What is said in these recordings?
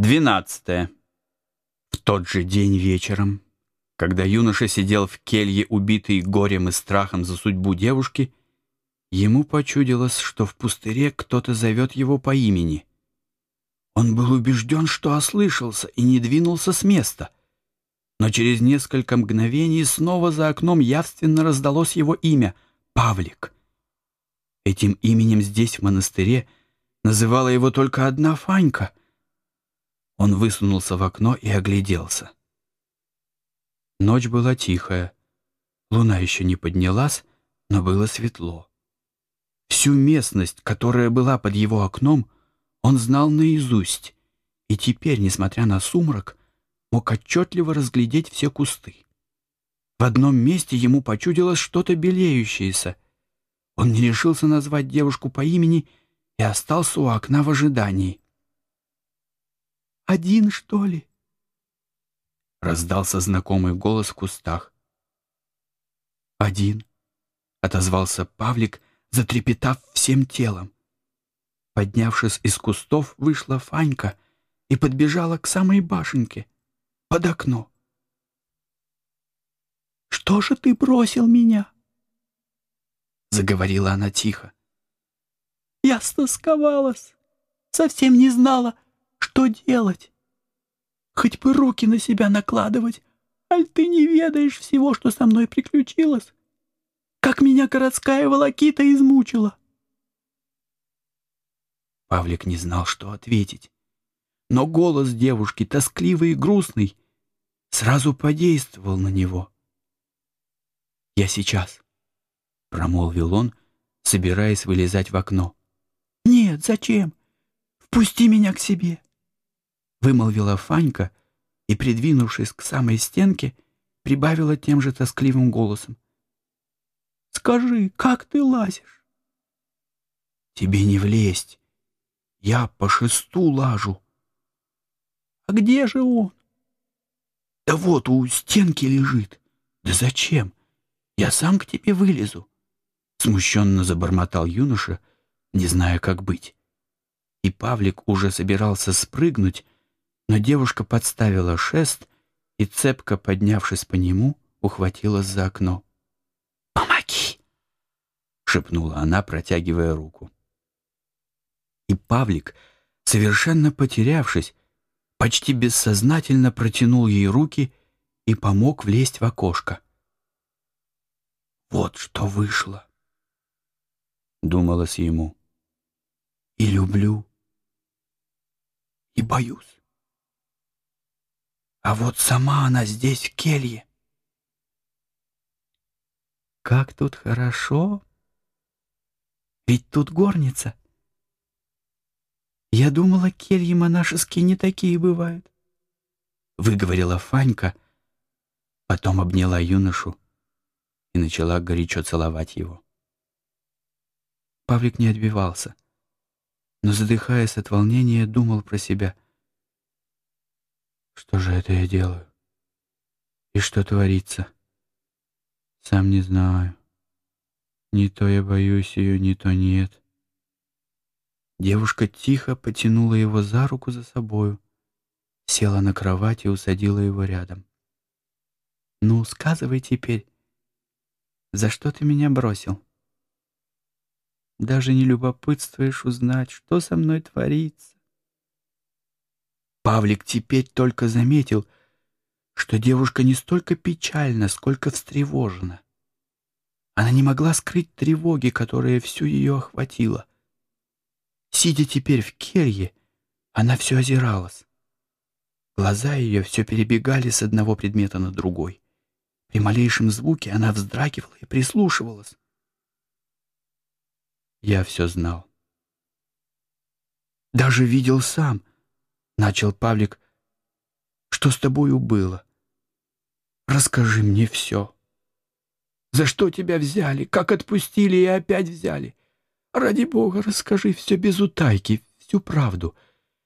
12. В тот же день вечером, когда юноша сидел в келье, убитый горем и страхом за судьбу девушки, ему почудилось, что в пустыре кто-то зовет его по имени. Он был убежден, что ослышался, и не двинулся с места. Но через несколько мгновений снова за окном явственно раздалось его имя — Павлик. Этим именем здесь, в монастыре, называла его только одна Фанька — он высунулся в окно и огляделся. Ночь была тихая. Луна еще не поднялась, но было светло. Всю местность, которая была под его окном, он знал наизусть, и теперь, несмотря на сумрак, мог отчетливо разглядеть все кусты. В одном месте ему почудилось что-то белеющееся. Он не решился назвать девушку по имени и остался у окна в ожидании. Один, что ли?» Раздался знакомый голос в кустах. «Один», — отозвался Павлик, затрепетав всем телом. Поднявшись из кустов, вышла Фанька и подбежала к самой башенке, под окно. «Что же ты бросил меня?» — заговорила она тихо. «Я стосковалась, совсем не знала, что делать? Хоть бы руки на себя накладывать, аль ты не ведаешь всего, что со мной приключилось? Как меня городская волокита измучила!» Павлик не знал, что ответить. Но голос девушки, тоскливый и грустный, сразу подействовал на него. «Я сейчас», — промолвил он, собираясь вылезать в окно. «Нет, зачем? Впусти меня к себе. — вымолвила Фанька и, придвинувшись к самой стенке, прибавила тем же тоскливым голосом. «Скажи, как ты лазишь?» «Тебе не влезть. Я по шесту лажу». «А где же он?» «Да вот у стенки лежит. Да зачем? Я сам к тебе вылезу». Смущенно забормотал юноша, не зная, как быть. И Павлик уже собирался спрыгнуть, но девушка подставила шест и, цепко поднявшись по нему, ухватилась за окно. «Помоги!» — шепнула она, протягивая руку. И Павлик, совершенно потерявшись, почти бессознательно протянул ей руки и помог влезть в окошко. «Вот что вышло!» — думалось ему. «И люблю, и боюсь». А вот сама она здесь, в келье. Как тут хорошо. Ведь тут горница. Я думала, кельи монашеские не такие бывают. Выговорила Фанька, потом обняла юношу и начала горячо целовать его. Павлик не отбивался, но, задыхаясь от волнения, думал про себя — что же это я делаю? И что творится? Сам не знаю. Не то я боюсь ее, не то нет. Девушка тихо потянула его за руку за собою, села на кровать и усадила его рядом. «Ну, сказывай теперь, за что ты меня бросил? Даже не любопытствуешь узнать, что со мной творится?» Павлик теперь только заметил, что девушка не столько печальна, сколько встревожена. Она не могла скрыть тревоги, которая всю ее охватила. Сидя теперь в келье, она все озиралась. Глаза ее все перебегали с одного предмета на другой. При малейшем звуке она вздрагивала и прислушивалась. Я все знал. Даже видел сам — начал Павлик. «Что с тобою было? Расскажи мне все. За что тебя взяли? Как отпустили и опять взяли? Ради бога, расскажи все без утайки, всю правду.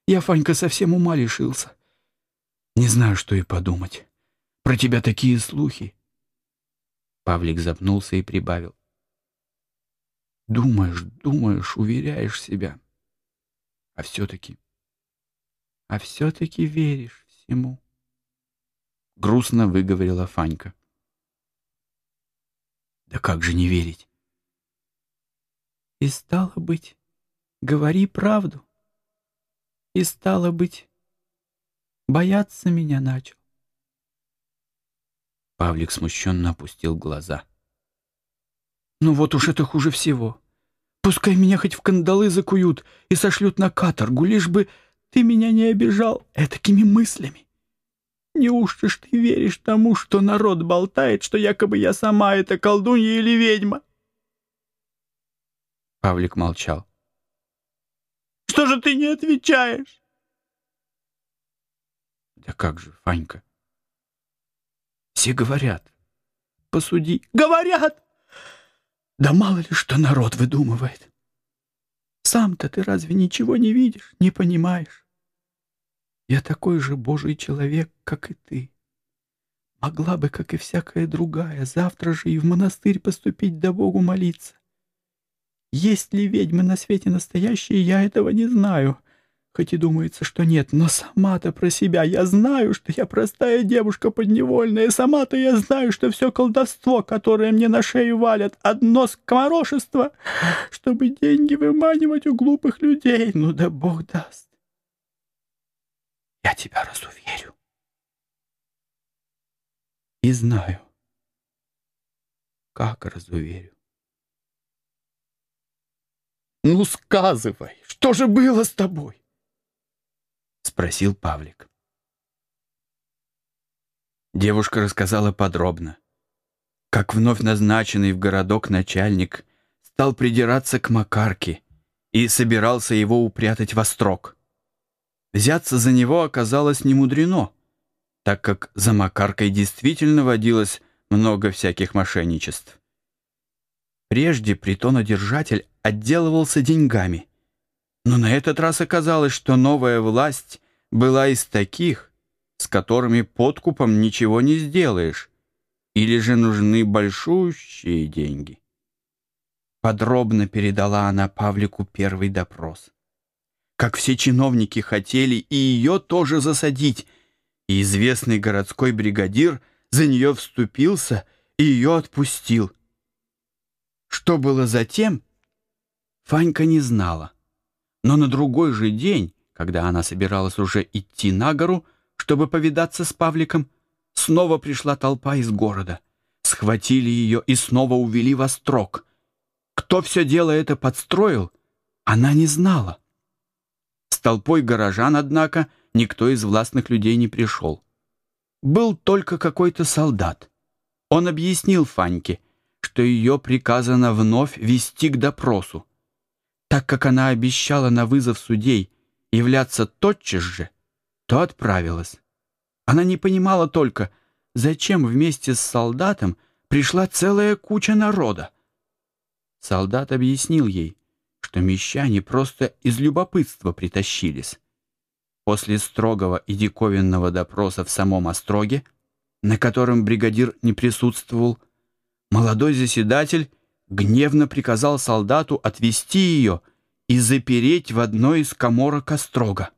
Я, Фанька, совсем ума лишился. Не знаю, что и подумать. Про тебя такие слухи». Павлик запнулся и прибавил. «Думаешь, думаешь, уверяешь себя. А все-таки а все-таки веришь всему. Грустно выговорила Фанька. Да как же не верить? И стало быть, говори правду. И стало быть, бояться меня начал. Павлик смущенно опустил глаза. «Ну вот уж это хуже всего. Пускай меня хоть в кандалы закуют и сошлют на каторгу, лишь бы ты меня не обижал этакими мыслями. Неужто ж ты веришь тому, что народ болтает, что якобы я сама это колдунья или ведьма?» Павлик молчал. «Что же ты не отвечаешь?» «Да как же, Фанька?» Все говорят. Посуди. Говорят! Да мало ли что народ выдумывает. Сам-то ты разве ничего не видишь, не понимаешь? Я такой же божий человек, как и ты. Могла бы, как и всякая другая, завтра же и в монастырь поступить да Богу молиться. Есть ли ведьмы на свете настоящие, я этого не знаю. Хоть и думается, что нет, но сама-то про себя я знаю, что я простая девушка подневольная. Сама-то я знаю, что все колдовство, которое мне на шею валят, одно скоморошество, чтобы деньги выманивать у глупых людей. Ну да Бог даст. Я тебя разуверю. И знаю, как разуверю. Ну, сказывай, что же было с тобой? — спросил Павлик. Девушка рассказала подробно, как вновь назначенный в городок начальник стал придираться к Макарке и собирался его упрятать во строк. Взяться за него оказалось немудрено, так как за Макаркой действительно водилось много всяких мошенничеств. Прежде притонодержатель отделывался деньгами — но на этот раз оказалось, что новая власть была из таких, с которыми подкупом ничего не сделаешь, или же нужны большущие деньги. Подробно передала она Павлику первый допрос. Как все чиновники хотели и ее тоже засадить, и известный городской бригадир за нее вступился и ее отпустил. Что было затем, Фанька не знала. Но на другой же день, когда она собиралась уже идти на гору, чтобы повидаться с Павликом, снова пришла толпа из города. Схватили ее и снова увели во строк. Кто все дело это подстроил, она не знала. Толпой горожан, однако, никто из властных людей не пришел. Был только какой-то солдат. Он объяснил Фаньке, что ее приказано вновь вести к допросу. Так как она обещала на вызов судей являться тотчас же, то отправилась. Она не понимала только, зачем вместе с солдатом пришла целая куча народа. Солдат объяснил ей, что мещане просто из любопытства притащились. После строгого и диковинного допроса в самом Остроге, на котором бригадир не присутствовал, молодой заседатель гневно приказал солдату отвести ее и запереть в одной из коморок острога.